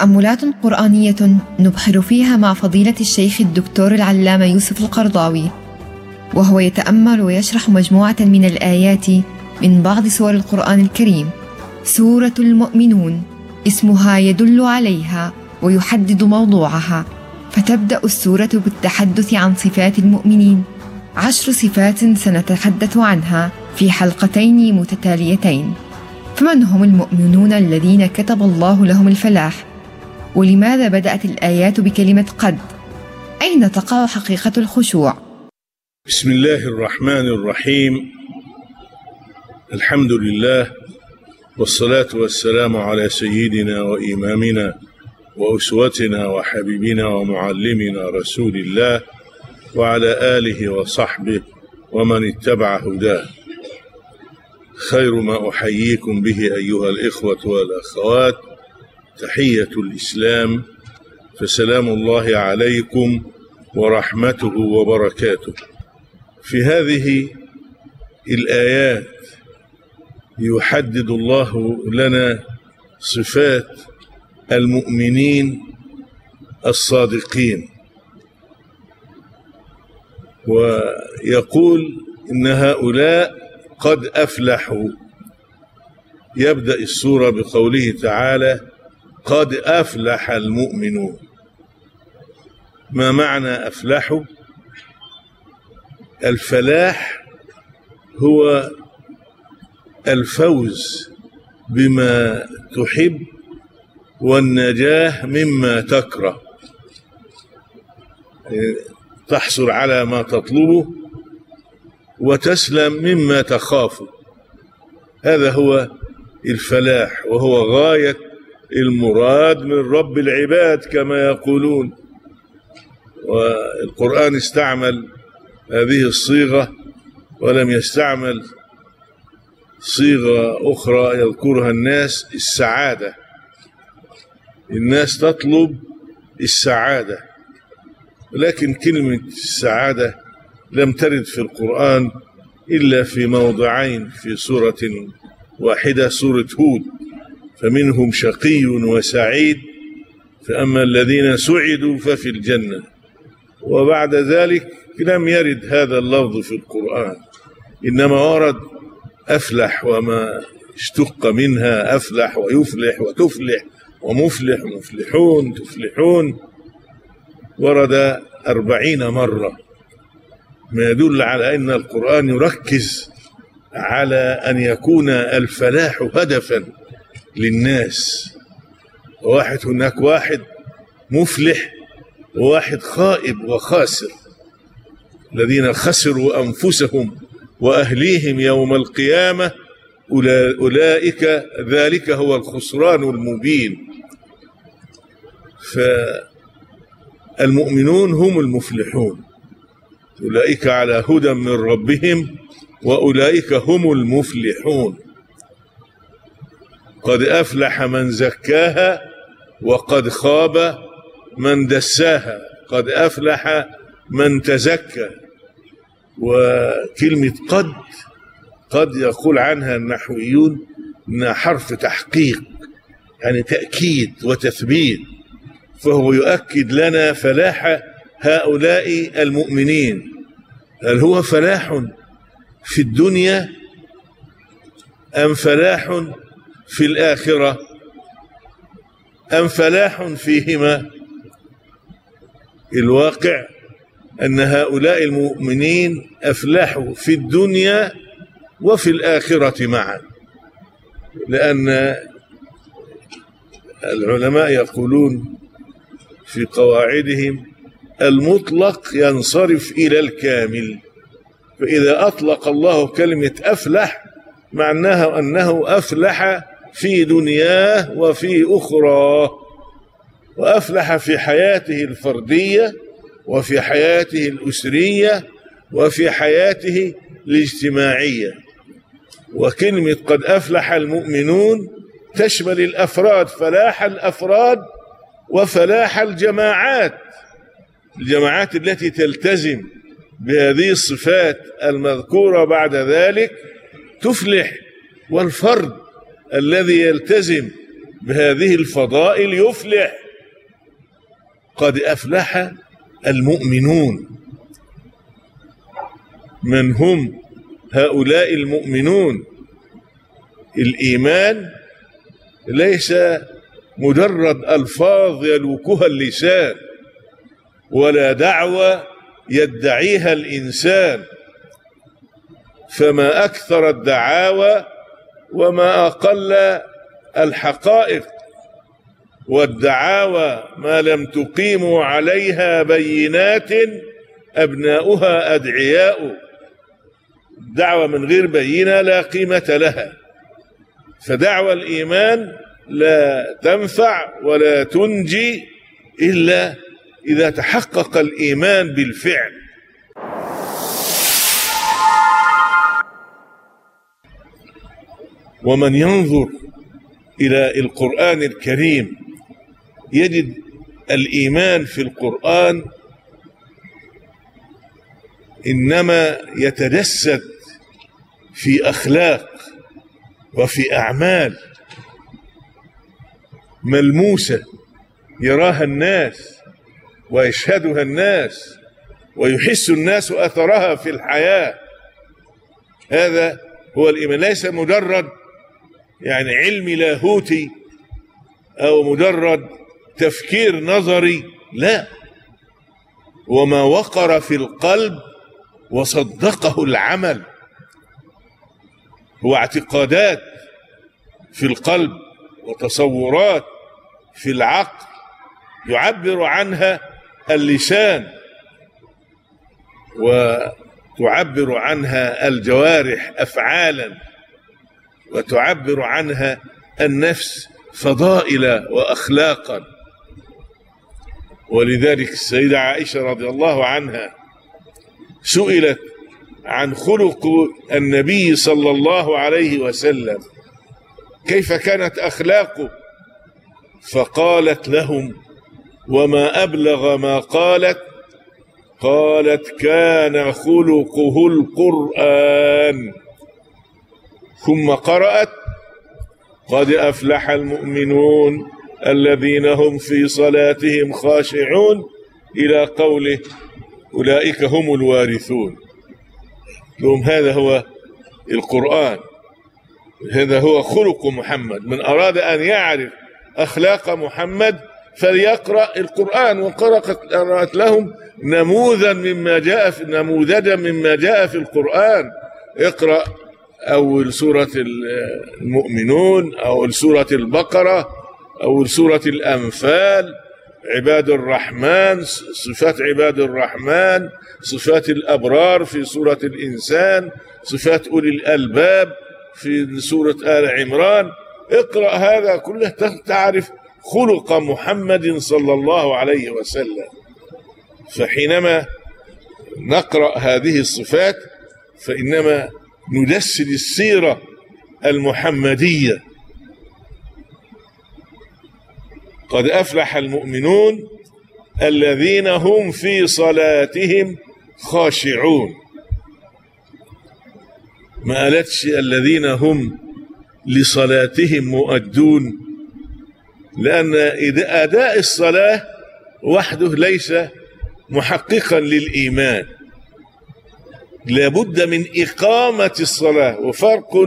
تأملات قرآنية نبحر فيها مع فضيلة الشيخ الدكتور العلامة يوسف القرضاوي وهو يتأمل ويشرح مجموعة من الآيات من بعض سور القرآن الكريم. سورة المؤمنون اسمها يدل عليها ويحدد موضوعها. فتبدأ السورة بالتحدث عن صفات المؤمنين. عشر صفات سنتحدث عنها في حلقتين متتاليتين. فمن هم المؤمنون الذين كتب الله لهم الفلاح؟ ولماذا بدأت الآيات بكلمة قد؟ أين تقع حقيقة الخشوع؟ بسم الله الرحمن الرحيم. الحمد لله والصلاة والسلام على سيدنا وإمامنا وأسوتنا وحبيبنا ومعلمنا رسول الله وعلى آله وصحبه ومن اتبع هداه. خير ما أحييكم به أيها الإخوة والأخوات. تحية الإسلام فسلام الله عليكم ورحمته وبركاته. في هذه الآيات يحدد الله لنا صفات المؤمنين الصادقين. ويقول إن هؤلاء قد أفلحوا. يبدأ السورة بقوله تعالى قد أفلح المؤمنون. ما معنى أفلحوا الفلاح هو الفوز بما تحب والنجاة مما تكره. تحصل على ما تطلبه وتسلم مما تخاف هذا هو الفلاح وهو غاية المراد من رب العباد كما يقولون. والقرآن استعمل هذه الصيغة ولم يستعمل صيغة أخرى يذكرها الناس السعادة. الناس تطلب السعادة لكن كلمة السعادة لم ترد في القرآن إلا في موضعين في سورة واحدة سورة هود. فمنهم شقي وسعيد فأما الذين سعدوا ففي الجنة. وبعد ذلك لم يرد هذا اللفظ في القرآن إنما ورد أفلح وما اشتق منها أفلح ويفلح وتفلح ومفلح مفلحون تفلحون. ورد أربعين مرة. ما يدل على أن القرآن يركز على أن يكون الفلاح هدفا. للناس. واحد هناك واحد مفلح وواحد خائب وخاسر. الذين خسروا أنفسهم وأهليهم يوم القيامة أولئك ذلك هو الخسران المبين. فالمؤمنون هم المفلحون. أولئك على هدى من ربهم وأولئك هم المفلحون. قد أفلح من زكاها وقد خاب من دساها. قد أفلح من تزكى. وكلمة قد قد يقول عنها النحويون إنها حرف تحقيق يعني تأكيد وتثبيت. فهو يؤكد لنا فلاح هؤلاء المؤمنين. هل هو فلاح في الدنيا أم فلاح في الآخرة أم فلاح فيهما؟ الواقع أن هؤلاء المؤمنين أفلحوا في الدنيا وفي الآخرة معا لأن العلماء يقولون في قواعدهم المطلق ينصرف إلى الكامل فإذا أطلق الله كلمة أفلح معناها أنه أفلح في دنياه وفي أخرى وأفلح في حياته الفردية وفي حياته الأسرية وفي حياته الاجتماعية. وكلمة قد أفلح المؤمنون تشمل الأفراد فلاح الأفراد وفلاح الجماعات الجماعات التي تلتزم بهذه الصفات المذكورة بعد ذلك تفلح والفرد الذي يلتزم بهذه الفضائل يفلح. قد أفلح المؤمنون. من هم هؤلاء المؤمنون؟ الإيمان ليس مجرد ألفاظ يلوكها اللسان ولا دعوة يدعيها الإنسان. فما أكثر الدعاوى وما أقل الحقائق والدعاوى ما لم تقيموا عليها بينات أبناؤها أدعياء. دعوة من غير بينة لا قيمة لها. فدعوى الإيمان لا تنفع ولا تنجي إلا إذا تحقق الإيمان بالفعل. ومن ينظر إلى القرآن الكريم يجد الإيمان في القرآن إنما يتجسد في أخلاق وفي أعمال ملموسة يراها الناس ويشهدها الناس ويحس الناس أثرها في الحياة. هذا هو الإيمان ليس مجرد يعني علم لاهوتي أو مجرد تفكير نظري لا. وما وقر في القلب وصدقه العمل. هو اعتقادات في القلب وتصورات في العقل يعبر عنها اللسان وتعبر عنها الجوارح افعالا. وتعبر عنها النفس فضائل وأخلاقا. ولذلك السيدة عائشة رضي الله عنها سئلت عن خلق النبي صلى الله عليه وسلم كيف كانت أخلاقه؟ فقالت لهم وما أبلغ ما قالت قالت كان خلقه القرآن. ثم قرأت قد أفلح المؤمنون الذين هم في صلاتهم خاشعون إلى قوله أولئك هم الوارثون. لهم هذا هو القرآن. هذا هو خلق محمد. من أراد أن يعرف أخلاق محمد فليقرأ القرآن. وقرأت لهم نموذا مما جاء في نموذجا مما جاء في القرآن. اقرأ أول سورة المؤمنون أو سورة البقرة أو سورة الأنفال. عباد الرحمن صفات عباد الرحمن صفات الأبرار في سورة الإنسان صفات أولي الألباب في سورة آل عمران. اقرأ هذا كله تعرف خلق محمد صلى الله عليه وسلم. فحينما نقرأ هذه الصفات فإنما نجسد السيرة المحمدية. قد أفلح المؤمنون الذين هم في صلاتهم خاشعون. ما قالتش الذين هم لصلاتهم مؤدون؟ لأن أداء الصلاة وحده ليس محققا للإيمان. لابد من إقامة الصلاة وفرق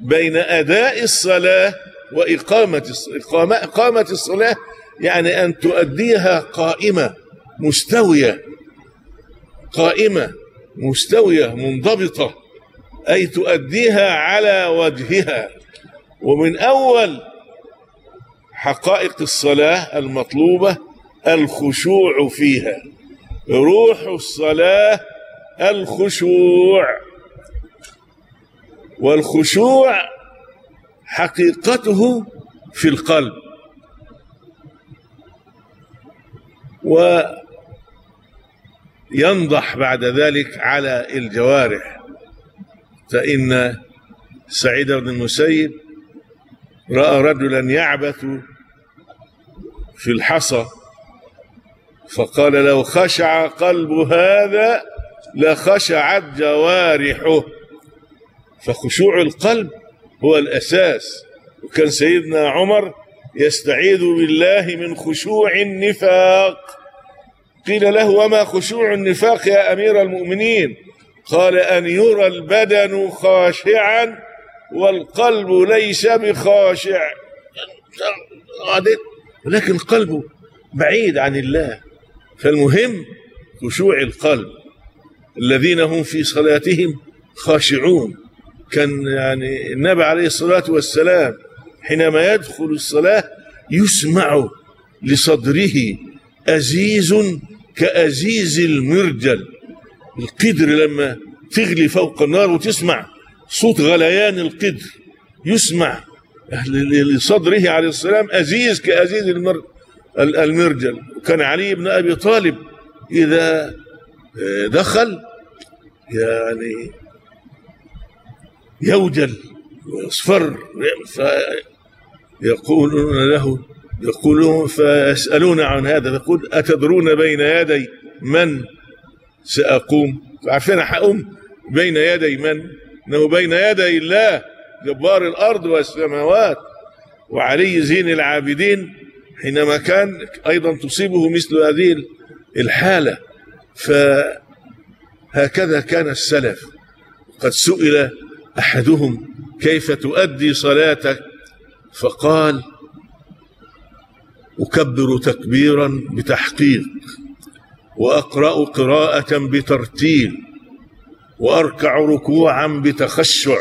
بين أداء الصلاة وإقامة الصلاة إقامة الصلاة يعني أن تؤديها قائمة مستوية قائمة مستوية منضبطة أي تؤديها على وجهها. ومن أول حقائق الصلاة المطلوبة الخشوع فيها. روح الصلاة الخشوع. والخشوع حقيقته في القلب. وينضح بعد ذلك على الجوارح. فإن سعيد بن المسيب رأى رجلا يعبث في الحصى فقال لو خشع قلب هذا لخشعت جوارحه. فخشوع القلب هو الأساس. وكان سيدنا عمر يستعيذ بالله من خشوع النفاق. قيل له وما خشوع النفاق يا أمير المؤمنين؟ قال أن يرى البدن خاشعا والقلب ليس بخاشع. ولكن قلبه بعيد عن الله. فالمهم خشوع القلب. الذين هم في صلاتهم خاشعون. كان يعني النبي عليه الصلاة والسلام حينما يدخل الصلاة يسمع لصدره أزيز كأزيز المرجل. القدر لما تغلي فوق النار وتسمع صوت غليان القدر يسمع لصدره عليه السلام أزيز كأزيز المرجل. كان علي بن أبي طالب إذا دخل يعني يوجل ويصفر فيقولون له يقولون فيسألون عن هذا يقول أتدرون بين يدي من سأقوم؟ عارفين حأقوم بين يدي من؟ إنه بين يدي الله جبار الأرض والسماوات وعلي زين العابدين حينما كان أيضا تصيبه مثل هذه الحالة. فهكذا كان السلف. قد سئل أحدهم كيف تؤدي صلاتك؟ فقال أكبر تكبيرا بتحقيق وأقرأ قراءة بترتيل وأركع ركوعا بتخشع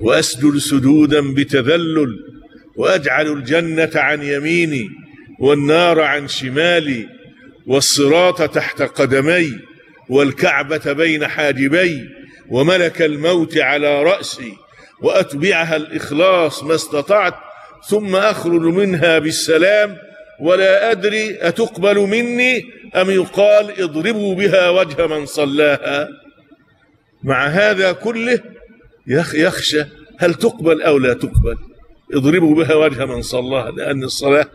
وأسجد سجودا بتذلل وأجعل الجنة عن يميني والنار عن شمالي والصراط تحت قدمي والكعبة بين حاجبي وملك الموت على رأسي وأتبعها الإخلاص ما استطعت ثم أخرج منها بالسلام ولا أدري أتقبل مني أم يقال اضربوا بها وجه من صلاها. مع هذا كله يخشى هل تقبل أو لا تقبل؟ اضربوا بها وجه من صلاها لأن الصلاة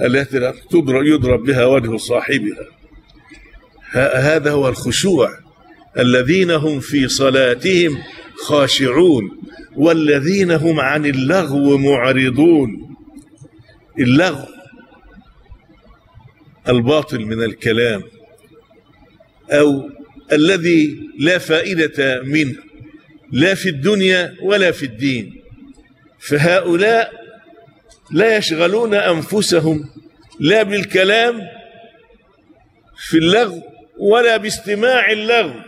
التي تضرب يضرب بها وجه صاحبها. هذا هو الخشوع. الذين هم في صلاتهم خاشعون والذين هم عن اللغو معرضون. اللغو الباطل من الكلام أو الذي لا فائدة منه لا في الدنيا ولا في الدين. فهؤلاء لا يشغلون أنفسهم لا بالكلام في اللغو ولا باستماع اللغو.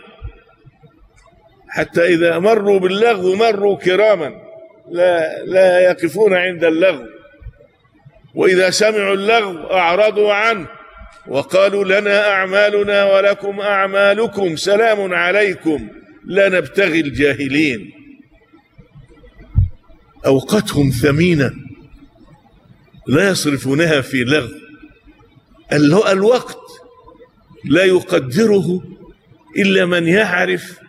حتى إذا مروا باللغو مروا كراما لا, لا يقفون عند اللغو. وإذا سمعوا اللغو أعرضوا عنه وقالوا لنا أعمالنا ولكم أعمالكم سلام عليكم لا نبتغي الجاهلين. أوقاتهم ثمينة. لا يصرفونها في لغو. الوقت لا يقدره إلا من يعرف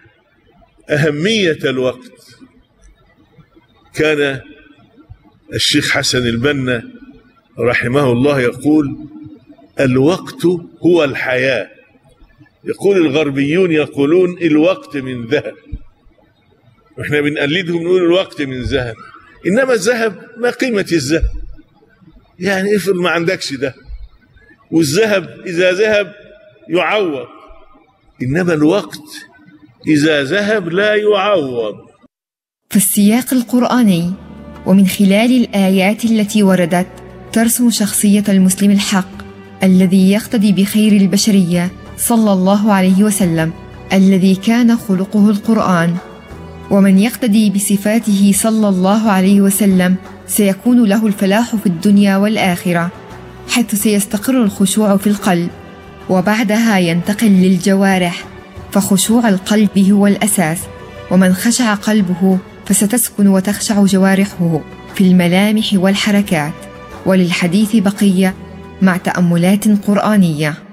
أهمية الوقت. كان الشيخ حسن البنا رحمه الله يقول الوقت هو الحياة. يقول الغربيون يقولون الوقت من ذهب. وإحنا بنقلدهم نقول الوقت من ذهب. إنما الذهب ما قيمة الذهب؟ يعني افرض ما عندكش ده. والذهب إذا ذهب يعوض. إنما الوقت إذا ذهب لا يعوض. في السياق القرآني ومن خلال الآيات التي وردت ترسم شخصية المسلم الحق الذي يقتدي بخير البشرية صلى الله عليه وسلم الذي كان خلقه القرآن. ومن يقتدي بصفاته صلى الله عليه وسلم سيكون له الفلاح في الدنيا والآخرة حيث سيستقر الخشوع في القلب وبعدها ينتقل للجوارح فخشوع القلب هو الأساس ومن خشع قلبه فستسكن وتخشع جوارحه في الملامح والحركات. وللحديث بقية مع تأملات قرآنية.